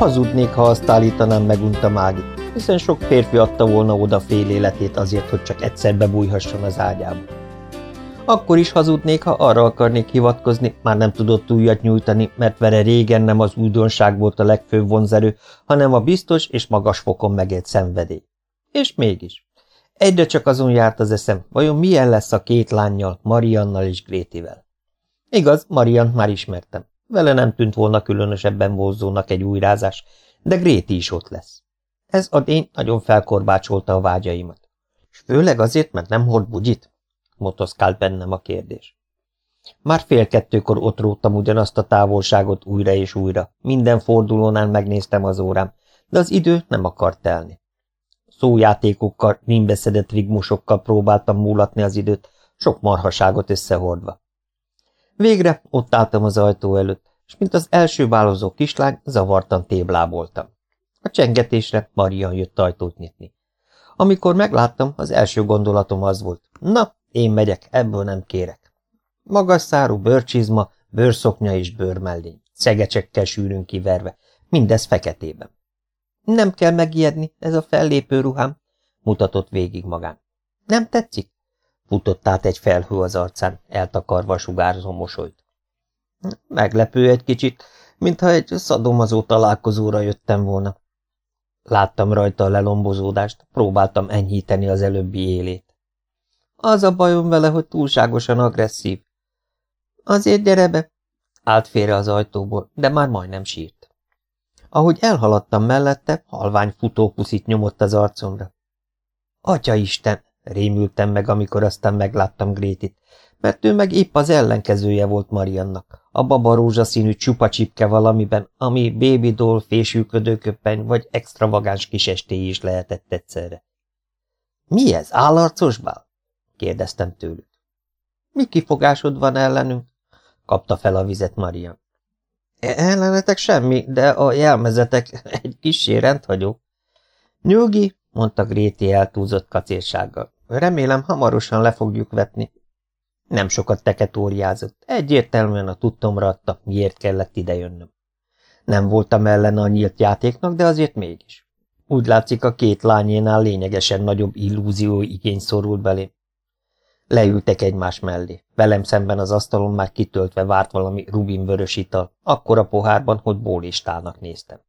Hazudnék, ha azt állítanám, megunta Mágit, hiszen sok férfi adta volna oda fél életét azért, hogy csak egyszer bebújhasson az ágyába. Akkor is hazudnék, ha arra akarnék hivatkozni, már nem tudott újat nyújtani, mert vele régen nem az újdonság volt a legfőbb vonzerő, hanem a biztos és magas fokon megélt szenvedély. És mégis. Egyre csak azon járt az eszem, vajon milyen lesz a két lányjal, Mariannal és Grétivel. Igaz, Marian már ismertem. Vele nem tűnt volna különösebben vonzónak egy újrázás, de Gréti is ott lesz. Ez a dény nagyon felkorbácsolta a vágyaimat. És főleg azért, mert nem hord bugyit? motoszkált bennem a kérdés. Már fél kettőkor ott róttam ugyanazt a távolságot újra és újra. Minden fordulónál megnéztem az órám, de az idő nem akart telni. Szójátékokkal, rimbeszedett rigmusokkal próbáltam múlatni az időt, sok marhaságot összehordva. Végre ott álltam az ajtó előtt, és mint az első válozó kislány, zavartan tébláboltam. A csengetésre Marian jött ajtót nyitni. Amikor megláttam, az első gondolatom az volt. Na, én megyek, ebből nem kérek. Magas szárú bőrcsizma, bőrszoknya és bőrmellény, szegecsekkel sűrűn kiverve, mindez feketében. Nem kell megijedni, ez a fellépő ruhám, mutatott végig magán. Nem tetszik? Futott át egy felhő az arcán, eltakarva sugárzó mosolyt. Meglepő egy kicsit, mintha egy szadomazó találkozóra jöttem volna. Láttam rajta a lelombozódást, próbáltam enyhíteni az előbbi élét. Az a bajom vele, hogy túlságosan agresszív. Azért gyere be! Állt félre az ajtóból, de már majdnem sírt. Ahogy elhaladtam mellette, halvány futópuszit nyomott az arcomra. Atya Isten! Rémültem meg, amikor aztán megláttam Grétit, mert ő meg épp az ellenkezője volt Mariannak, a baba rózsaszínű csupa csipke valamiben, ami baby doll, vagy extravagáns kisestély is lehetett egyszerre. – Mi ez, állarcos bál? – kérdeztem tőlük. – Mi kifogásod van ellenünk? – kapta fel a vizet Marian. E, – Ellenetek semmi, de a jelmezetek egy kissé rendhagyó. – Nyugi, mondta Gréti eltúzott kacérsággal. Remélem, hamarosan le fogjuk vetni. Nem sokat teketóriázott, egyértelműen a tudtomra adta, miért kellett idejönnöm. Nem voltam ellen a nyílt játéknak, de azért mégis. Úgy látszik, a két lányénál lényegesen nagyobb illúzió igény szorult belém. Leültek egymás mellé. Velem szemben az asztalon már kitöltve várt valami rubinvörös ital, akkora pohárban, hogy bólistálnak néztem.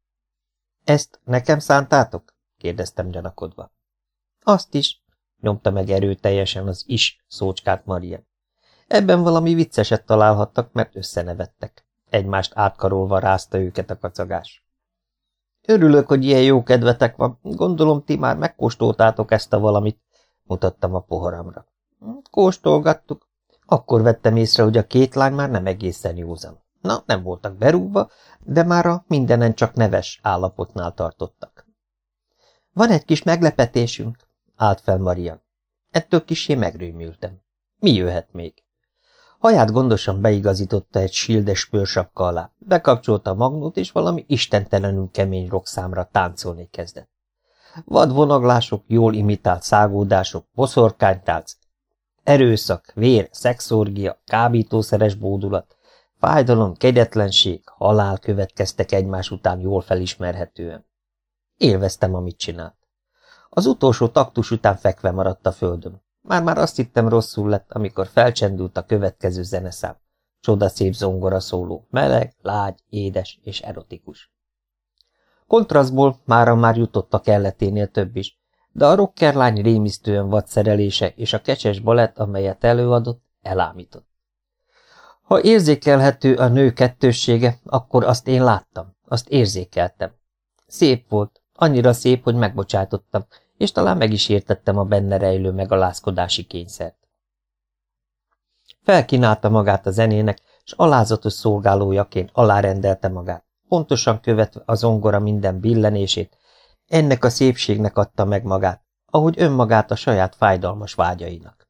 – Ezt nekem szántátok? – kérdeztem gyanakodva. – Azt is – nyomta meg erőteljesen az is szócskát Maria. Ebben valami vicceset találhattak, mert összenevettek. Egymást átkarolva rázta őket a kacagás. Örülök, hogy ilyen jó kedvetek van. Gondolom, ti már megkóstoltátok ezt a valamit, mutattam a poharamra. Kóstolgattuk. Akkor vettem észre, hogy a két lány már nem egészen józan. Na, nem voltak berúgva, de már a mindenen csak neves állapotnál tartottak. Van egy kis meglepetésünk, állt fel Marian. Ettől kisé megrémültem. Mi jöhet még? Haját gondosan beigazította egy sildes pőrsapka alá, bekapcsolta a magnót, és valami istentelenül kemény rockszámra táncolni kezdett. Vad vonaglások, jól imitált szágódások, boszorkánytánc, erőszak, vér, szexorgia, kábítószeres bódulat, fájdalom, kegyetlenség, halál következtek egymás után jól felismerhetően. Élveztem, amit csinált. Az utolsó taktus után fekve maradt a földön. Már-már azt hittem rosszul lett, amikor felcsendült a következő zeneszám. Csodaszép zongora szóló, meleg, lágy, édes és erotikus. Kontrasztból mára már jutott a kelleténél több is, de a rockerlány rémisztően vad szerelése és a kecses balett, amelyet előadott, elámított. Ha érzékelhető a nő kettőssége, akkor azt én láttam, azt érzékeltem. Szép volt, annyira szép, hogy megbocsátottam, és talán meg is értettem a benne rejlő megalázkodási kényszert. Felkínálta magát a zenének, és alázatos szolgálójaként alárendelte magát, pontosan követve a zongora minden billenését, ennek a szépségnek adta meg magát, ahogy önmagát a saját fájdalmas vágyainak.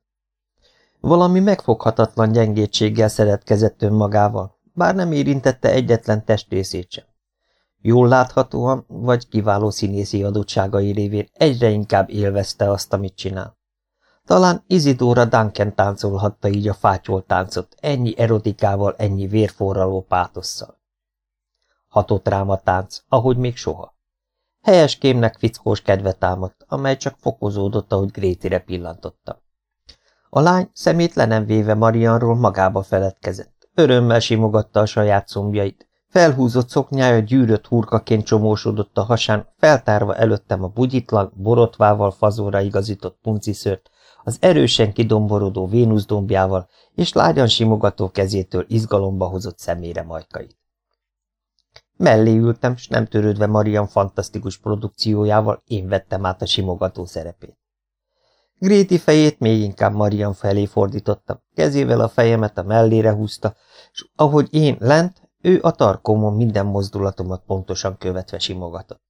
Valami megfoghatatlan gyengétséggel szeretkezett önmagával, bár nem érintette egyetlen testrészét sem. Jól láthatóan, vagy kiváló színészi adottságai révén egyre inkább élvezte azt, amit csinál. Talán Izidóra Duncan táncolhatta így a fátyol táncot, ennyi erotikával, ennyi vérforraló pátosszal. Hatott rám a tánc, ahogy még soha. Helyes kémnek fickós kedve támadt, amely csak fokozódott, ahogy Grétire pillantotta. A lány szemét le nem véve Marianról magába feledkezett. Örömmel simogatta a saját szombjait. Felhúzott szoknyája gyűrött hurkaként csomósodott a hasán, feltárva előttem a bugyitlan, borotvával fazóra igazított punciszört, az erősen kidomborodó Vénusz dombjával és lágyan simogató kezétől izgalomba hozott szemére majkait. Mellé ültem, s nem törődve Marian fantasztikus produkciójával én vettem át a simogató szerepét. Gréti fejét még inkább Marian felé fordítottam, kezével a fejemet a mellére húzta, és ahogy én lent, ő a tarkómon minden mozdulatomat pontosan követve simogatott.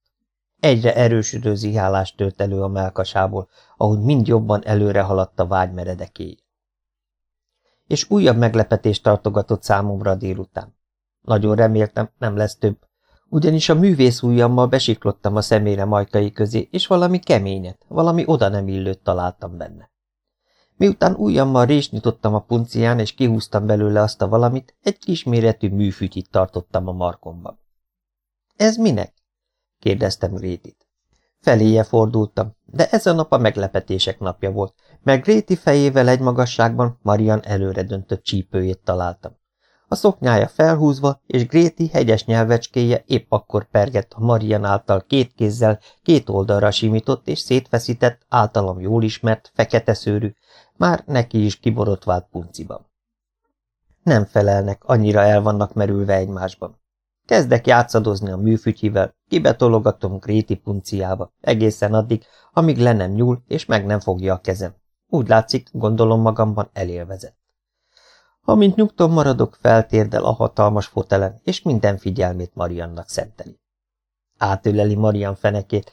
Egyre erősödő zihálást tört elő a melkasából, ahogy mind jobban előre haladt a vágy meredekéje. És újabb meglepetést tartogatott számomra délután. Nagyon reméltem, nem lesz több, ugyanis a művész ujjammal besiklottam a szemére majkai közé, és valami keményet, valami oda nem illőt találtam benne. Miután ujjammal rést nyitottam a puncián, és kihúztam belőle azt a valamit, egy kisméretű műfütyit tartottam a markomban. – Ez minek? – kérdeztem Grétit. Feléje fordultam, de ez a nap a meglepetések napja volt, mert Gréti fejével egy magasságban Marian előre döntött csípőjét találtam. A szoknyája felhúzva, és Gréti hegyes nyelvecskéje épp akkor pergett a Marian által két kézzel két oldalra simított és szétfeszített, általam jól ismert, fekete szőrű, már neki is kiborotvált punciban. Nem felelnek, annyira el vannak merülve egymásban. Kezdek játszadozni a műfütyivel, kibetologatom Gréti punciába, egészen addig, amíg le nem nyúl, és meg nem fogja a kezem. Úgy látszik, gondolom magamban elélvezett. Amint nyugton maradok, feltérdel a hatalmas fotelen, és minden figyelmét Mariannak szenteli. Átöleli Marian fenekét,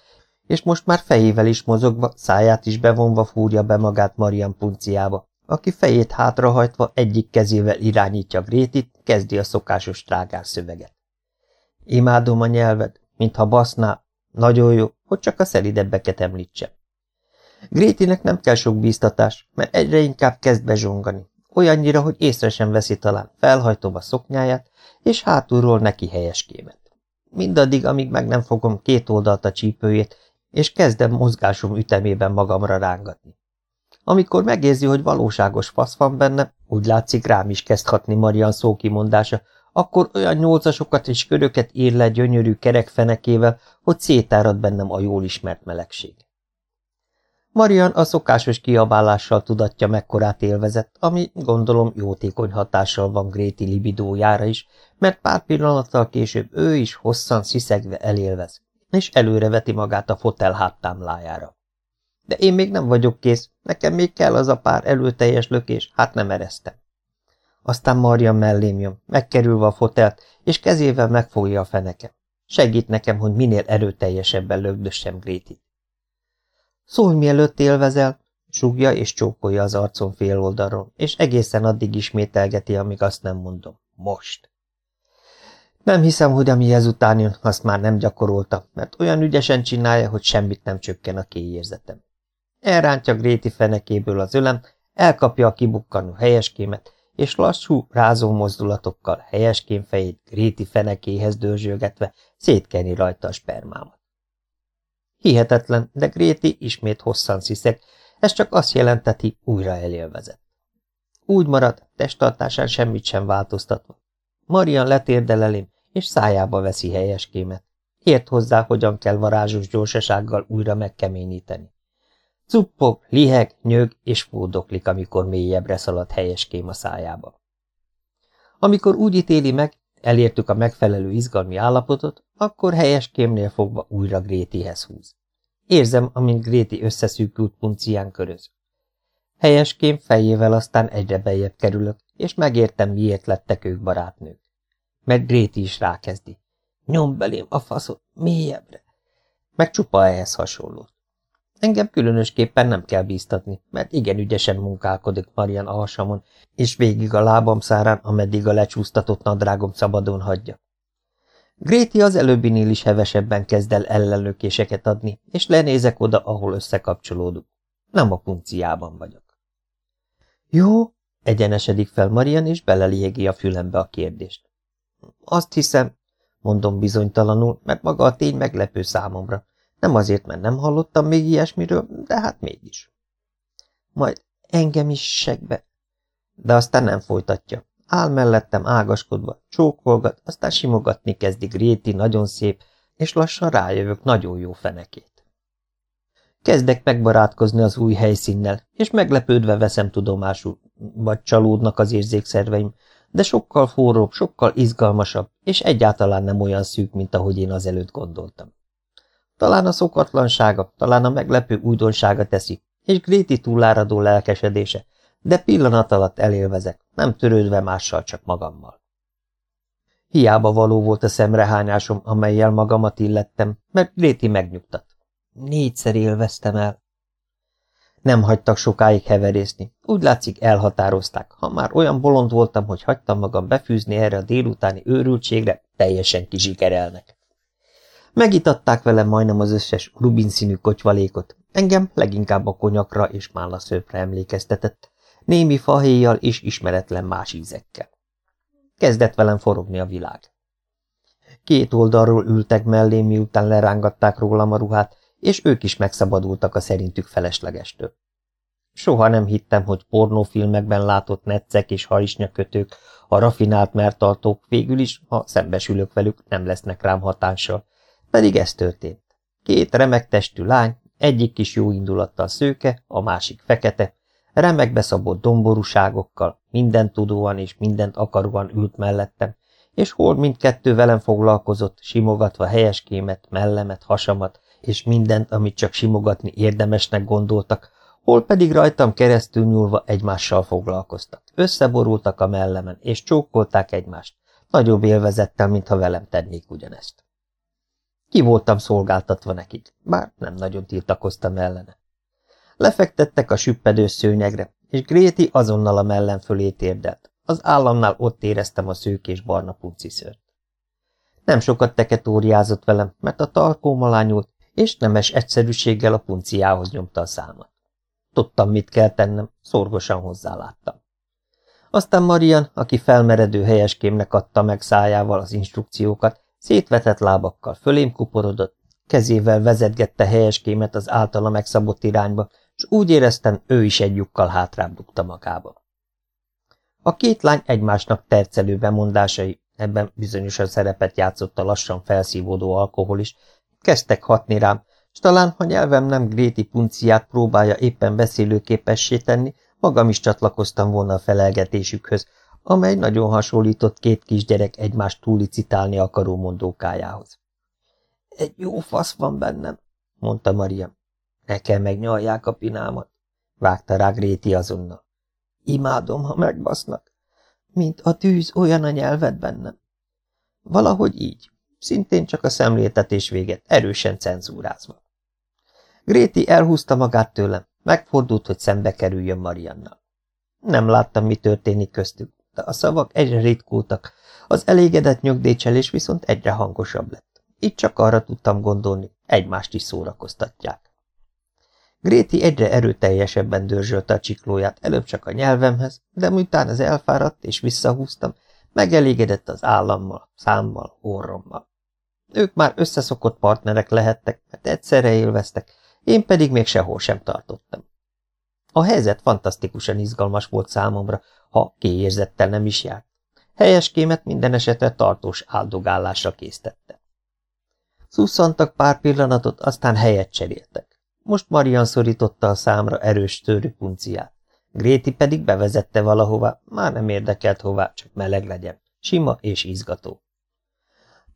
és most már fejével is mozogva, száját is bevonva fúrja be magát Marian punciába, aki fejét hátrahajtva egyik kezével irányítja Grétit, kezdi a szokásos trágár szöveget. Imádom a nyelved, mintha baszná, nagyon jó, hogy csak a szelidebbeket említse. Grétinek nem kell sok bíztatás, mert egyre inkább kezd bezsongani, olyannyira, hogy észre sem veszi talán, felhajtom a szoknyáját, és hátulról neki helyes kémet. Mindaddig, amíg meg nem fogom két oldalt a csípőjét, és kezdem mozgásom ütemében magamra rángatni. Amikor megérzi, hogy valóságos fasz van benne, úgy látszik rám is kezd hatni Marian szókimondása, akkor olyan nyolcasokat és köröket ír le gyönyörű kerekfenekével, hogy szétárad bennem a jól ismert melegség. Marian a szokásos kiabálással tudatja mekkorát élvezett, ami gondolom jótékony hatással van Gréti libidójára is, mert pár pillanattal később ő is hosszan sziszegve elélvez, és előreveti magát a fotel háttámlájára. De én még nem vagyok kész, nekem még kell az a pár előteljes lökés, hát nem ereztem. Aztán Marian mellém jön, megkerülve a fotelt, és kezével megfogja a fenekem. Segít nekem, hogy minél erőteljesebben lögdössem Grétit. Szólj, mielőtt élvezel, sugja és csókolja az arcon fél oldalról, és egészen addig ismételgeti, amíg azt nem mondom. Most. Nem hiszem, hogy ami ezután jön, azt már nem gyakorolta, mert olyan ügyesen csinálja, hogy semmit nem csökken a kéjérzetem. Elrántja Gréti fenekéből az ölem, elkapja a kibukkanó helyeskémet, és lassú, rázó mozdulatokkal helyeském fejét Gréti fenekéhez dörzsölgetve szétkeni rajta a spermámat. Hihetetlen, de Gréti ismét hosszan sziszeg, ez csak azt jelenteti, újra elélvezett. Úgy marad, testtartásán semmit sem változtatva. Marian letérdel elém, és szájába veszi helyeskémet. Ért hozzá, hogyan kell varázsos gyorsasággal újra megkeményíteni. Cuppog, liheg, nyög és fódoklik, amikor mélyebbre szalad helyeském a szájába. Amikor úgy ítéli meg, elértük a megfelelő izgalmi állapotot, akkor helyeskémnél fogva újra Grétihez húz. Érzem, amint Gréti összeszűkült puncián köröz. Helyeském fejével aztán egyre beljebb kerülök, és megértem, miért lettek ők barátnők. Mert Gréti is rákezdi. Nyom belém a faszot, mélyebbre. Meg csupa ehhez hasonlót. Engem különösképpen nem kell bíztatni, mert igen ügyesen munkálkodik Marian a hasamon, és végig a lábam szárán, ameddig a lecsúsztatott nadrágom szabadon hagyja. Gréti az előbbinél is hevesebben kezd el ellenlökéseket adni, és lenézek oda, ahol összekapcsolódunk. Nem a punciában vagyok. Jó, egyenesedik fel Marian, és beleliegi a fülembe a kérdést. Azt hiszem, mondom bizonytalanul, mert maga a tény meglepő számomra. Nem azért, mert nem hallottam még ilyesmiről, de hát mégis. Majd engem is segbe. De aztán nem folytatja. Áll mellettem ágaskodva, csókolgat, aztán simogatni kezdik Réti nagyon szép, és lassan rájövök nagyon jó fenekét. Kezdek megbarátkozni az új helyszínnel, és meglepődve veszem tudomásul, vagy csalódnak az érzékszerveim, de sokkal forróbb, sokkal izgalmasabb, és egyáltalán nem olyan szűk, mint ahogy én azelőtt gondoltam. Talán a szokatlansága, talán a meglepő újdonsága teszi, és Gréti túláradó lelkesedése, de pillanat alatt elélvezek, nem törődve mással, csak magammal. Hiába való volt a szemrehányásom, amelyel magamat illettem, mert Gréti megnyugtat. Négyszer élveztem el. Nem hagytak sokáig heverészni. Úgy látszik elhatározták. Ha már olyan bolond voltam, hogy hagytam magam befűzni erre a délutáni őrültségre, teljesen kizsikerelnek. Megitatták velem majdnem az összes rubinszínű kocsvalékot. Engem leginkább a konyakra és málaszőpre emlékeztetett, némi fahéjjal és ismeretlen más ízekkel. Kezdett velem forogni a világ. Két oldalról ültek mellé, miután lerángatták rólam a ruhát, és ők is megszabadultak a szerintük feleslegestől. Soha nem hittem, hogy pornófilmekben látott netcek és harisnyakötők, a rafinált mertartók végül is, ha szembesülök velük, nem lesznek rám hatással. Pedig ez történt. Két remek testű lány, egyik kis jó indulattal szőke, a másik fekete, remekbe szabott domborúságokkal, mindent tudóan és mindent akaróan ült mellettem, és hol mindkettő velem foglalkozott, simogatva helyeskémet, mellemet, hasamat, és mindent, amit csak simogatni érdemesnek gondoltak, hol pedig rajtam keresztül nyúlva egymással foglalkoztak. Összeborultak a mellemen, és csókolták egymást, nagyobb élvezettel, mintha velem tennék ugyanezt. Ki voltam szolgáltatva nekik, bár nem nagyon tiltakoztam ellene. Lefektettek a süppedő szőnyegre, és Gréti azonnal a mellem fölé térdelt. Az államnál ott éreztem a szők és barna punciszört. Nem sokat teketóriázott velem, mert a tarkóm alányult, és nemes egyszerűséggel a punciához nyomta a számat. Tudtam, mit kell tennem, szorgosan hozzáláttam. Aztán Marian, aki felmeredő helyeskémnek adta meg szájával az instrukciókat, szétvetett lábakkal fölém kuporodott, kezével vezetgette helyeskémet az általa megszabott irányba, és úgy éreztem, ő is egy lyukkal hátrább dugta magába. A két lány egymásnak tercelő bemondásai, ebben bizonyosan szerepet játszott a lassan felszívódó alkohol is, kezdtek hatni rám, és talán, ha nyelvem nem Gréti punciát próbálja éppen beszélőképessé tenni, magam is csatlakoztam volna a felelgetésükhöz, amely nagyon hasonlított két kisgyerek egymást túlicitálni akaró mondókájához. Egy jó fasz van bennem, mondta Mariam. Nekem meg nyalják a pinámat, vágta rá Gréti azonnal. Imádom, ha megbasznak. Mint a tűz, olyan a nyelved bennem. Valahogy így, szintén csak a szemléltetés véget, erősen cenzúrázva. Gréti elhúzta magát tőlem, megfordult, hogy szembe kerüljön Mariannal. Nem láttam, mi történik köztük, de a szavak egyre ritkultak, az elégedett nyugdécselés viszont egyre hangosabb lett. Így csak arra tudtam gondolni, egymást is szórakoztatják. Gréti egyre erőteljesebben dörzsölte a csiklóját, előbb csak a nyelvemhez, de miután az elfáradt és visszahúztam, megelégedett az állammal, számmal, orrommal. Ők már összeszokott partnerek lehettek, mert egyszerre élveztek, én pedig még sehol sem tartottam. A helyzet fantasztikusan izgalmas volt számomra, ha kiérzettel nem is járt. Helyeskémet minden esetre tartós áldogálásra késztette. Szusszantak pár pillanatot, aztán helyet cseréltek. Most Marian szorította a számra erős törű punciát. Gréti pedig bevezette valahova, már nem érdekelt hová, csak meleg legyen. Sima és izgató.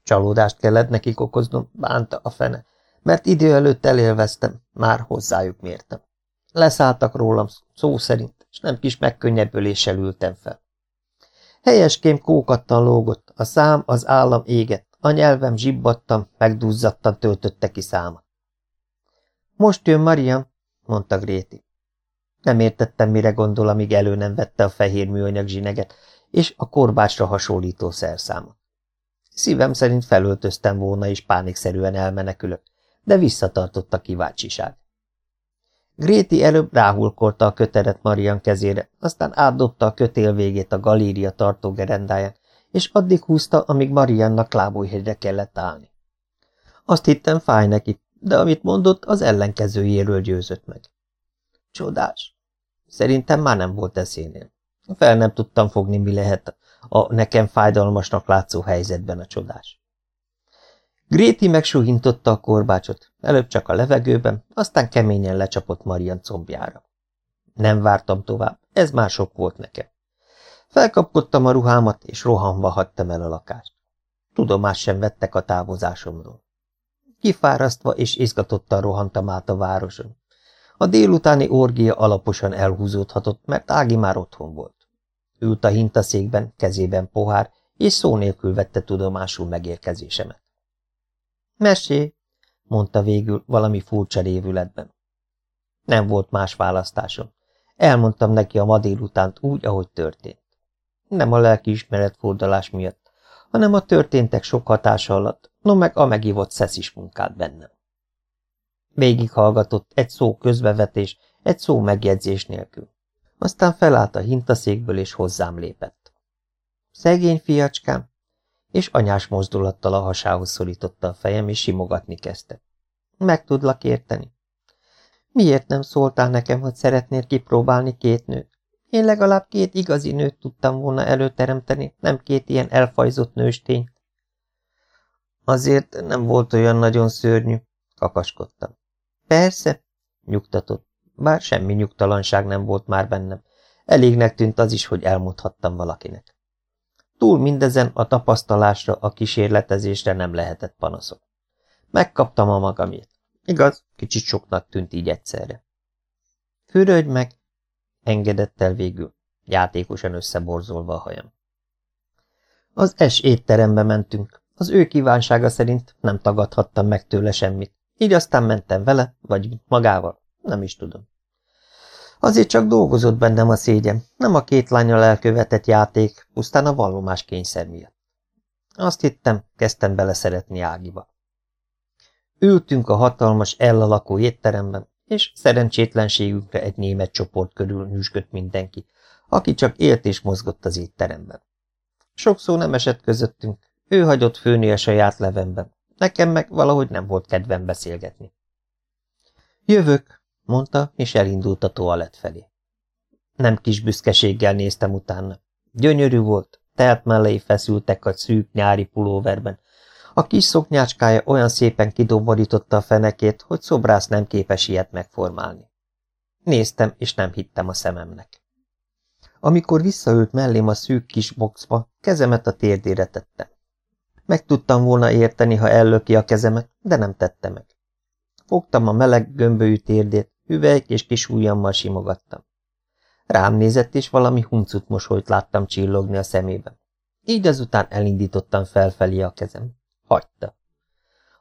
Csalódást kellett nekik okoznom, bánta a fene, mert idő előtt elélveztem, már hozzájuk mértem. Leszálltak rólam szó szerint, és nem kis megkönnyebbüléssel ültem fel. Helyeském kókattan lógott, a szám az állam égett, a nyelvem zsibbattam, megduzzadtan töltötte ki száma. Most jön Mariam, mondta Gréti. Nem értettem, mire gondol, amíg elő nem vette a fehér műanyag zsineget, és a korbásra hasonlító szerszámot. Szívem szerint felöltöztem volna, és pánikszerűen elmenekülök, de visszatartott a kíváncsiság. Gréti előbb ráhulkolta a köteret Marian kezére, aztán átdobta a kötél végét a galéria tartó gerendáján, és addig húzta, amíg Mariannak lábújhegyre kellett állni. Azt hittem, fáj neki, de amit mondott, az ellenkezőjéről győzött meg. Csodás. Szerintem már nem volt eszénél. Fel nem tudtam fogni, mi lehet a nekem fájdalmasnak látszó helyzetben a csodás. Gréti megsuhintotta a korbácsot, előbb csak a levegőben, aztán keményen lecsapott Marian combjára. Nem vártam tovább, ez már sok volt nekem. Felkapkodtam a ruhámat, és rohanva hagytam el a lakást. Tudomás sem vettek a távozásomról. Kifárasztva és izgatottan rohantam át a városon. A délutáni orgia alaposan elhúzódhatott, mert Ági már otthon volt. Ült a hintaszékben, kezében pohár, és szó nélkül vette tudomásul megérkezésemet. Mesé, mondta végül valami furcsa révületben. Nem volt más választásom. Elmondtam neki a ma délutánt úgy, ahogy történt. Nem a lelkiismeret fordulás miatt, hanem a történtek sok hatása alatt, no meg a megívott szeszis munkát bennem. Végighallgatott egy szó közbevetés, egy szó megjegyzés nélkül. Aztán felállt a hintaszékből, és hozzám lépett. Szegény fiacskám, és anyás mozdulattal a hasához szorította a fejem, és simogatni kezdte. Meg tudlak érteni. Miért nem szóltál nekem, hogy szeretnél kipróbálni két nőt? Én legalább két igazi nőt tudtam volna előteremteni, nem két ilyen elfajzott nőstény. Azért nem volt olyan nagyon szörnyű, kakaskodtam. Persze, nyugtatott, bár semmi nyugtalanság nem volt már bennem. Elégnek tűnt az is, hogy elmondhattam valakinek. Túl mindezen a tapasztalásra, a kísérletezésre nem lehetett panaszok. Megkaptam a magamét. Igaz, kicsit soknak tűnt így egyszerre. Fürödj meg, engedett el végül, játékosan összeborzolva a hajam. Az es étterembe mentünk. Az ő kívánsága szerint nem tagadhattam meg tőle semmit. Így aztán mentem vele, vagy magával, nem is tudom. Azért csak dolgozott bennem a szégyen, nem a két lányal elkövetett játék, pusztán a vallomás kényszer miatt. Azt hittem, kezdtem beleszeretni Ágiba. Ültünk a hatalmas ellalakó étteremben, és szerencsétlenségünkre egy német csoport körül nyüzsgött mindenki, aki csak élt és mozgott az étteremben. Sok szó nem esett közöttünk, ő hagyott főni a saját levemben, nekem meg valahogy nem volt kedvem beszélgetni. Jövök, mondta, és elindult a toalett felé. Nem kis büszkeséggel néztem utána. Gyönyörű volt, telt mellei feszültek a szűk nyári pulóverben. A kis szoknyácskája olyan szépen kidomborította a fenekét, hogy szobrász nem képes ilyet megformálni. Néztem, és nem hittem a szememnek. Amikor visszaült mellém a szűk kis boxba, kezemet a térdére tettem. Meg tudtam volna érteni, ha ellöki a kezemet, de nem tette meg. Fogtam a meleg gömbölyű térdét, Üveg és kis ujjammal simogattam. Rám nézett, és valami huncut mosolyt láttam csillogni a szemében. Így azután elindítottam felfelé a kezem. Hagyta.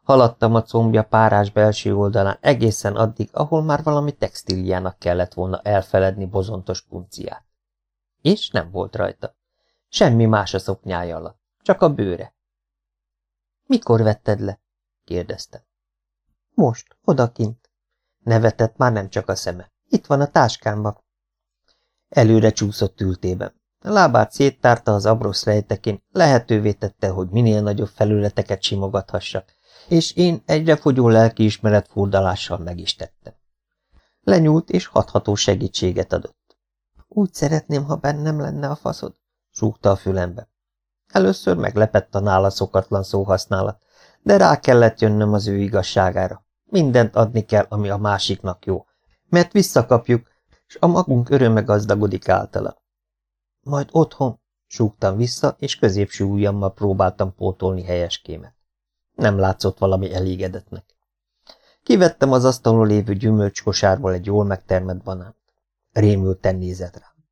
Haladtam a combja párás belső oldalán egészen addig, ahol már valami textíliának kellett volna elfeledni bozontos punciát. És nem volt rajta. Semmi más a szoknyája alatt, csak a bőre. Mikor vetted le? kérdeztem. Most, odakint. Nevetett már nem csak a szeme. Itt van a táskámba. Előre csúszott ültében. A lábát széttárta az abrosz rejtekén, lehetővé tette, hogy minél nagyobb felületeket simogathassak, és én egyre fogyó lelkiismeret furdalással meg is tettem. Lenyúlt és hatható segítséget adott. Úgy szeretném, ha bennem lenne a faszod, súgta a fülembe. Először meglepett a nála szokatlan szóhasználat, de rá kellett jönnöm az ő igazságára. Mindent adni kell, ami a másiknak jó, mert visszakapjuk, és a magunk öröme gazdagodik általa. Majd otthon, súgtam vissza, és középső ujjammal próbáltam pótolni helyeskémet. Nem látszott valami elégedetnek. Kivettem az asztalon lévő gyümölcskosárból egy jól megtermett banánt. Rémülten nézett rám.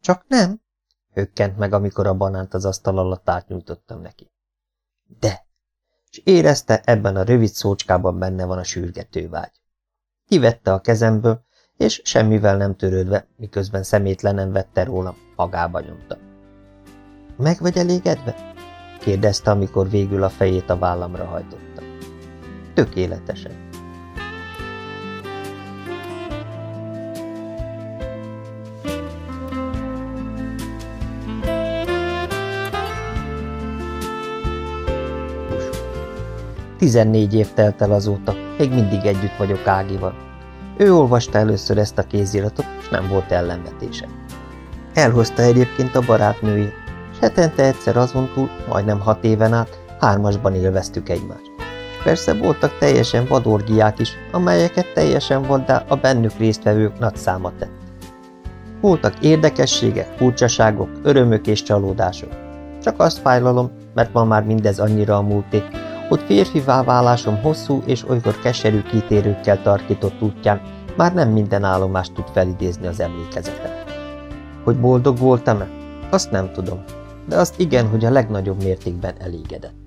Csak nem? Hökkent meg, amikor a banánt az asztal alatt átnyújtottam neki. De! És érezte, ebben a rövid szócskában benne van a sürgető vágy. Kivette a kezemből, és semmivel nem törődve, miközben szemétlenen vette rólam, magába nyomta. Meg vagy elégedve? kérdezte, amikor végül a fejét a vállamra hajtotta. Tökéletesen. Tizennégy év telt el azóta, még mindig együtt vagyok Ágival. Ő olvasta először ezt a kéziratot, és nem volt ellenvetése. Elhozta egyébként a barátnőjét, és hetente egyszer azon túl, majdnem hat éven át, hármasban élveztük egymást. Persze voltak teljesen vadorgiák is, amelyeket teljesen vaddá a bennük résztvevők nagy száma tett. Voltak érdekességek, furcsaságok, örömök és csalódások. Csak azt fájlalom, mert ma már mindez annyira a múlté, hogy férfivá válásom hosszú és olykor keserű kitérőkkel tarkított útján már nem minden állomást tud felidézni az emlékezetem. Hogy boldog voltam-e? Azt nem tudom, de azt igen, hogy a legnagyobb mértékben elégedett.